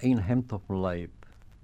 een hemd op mijn.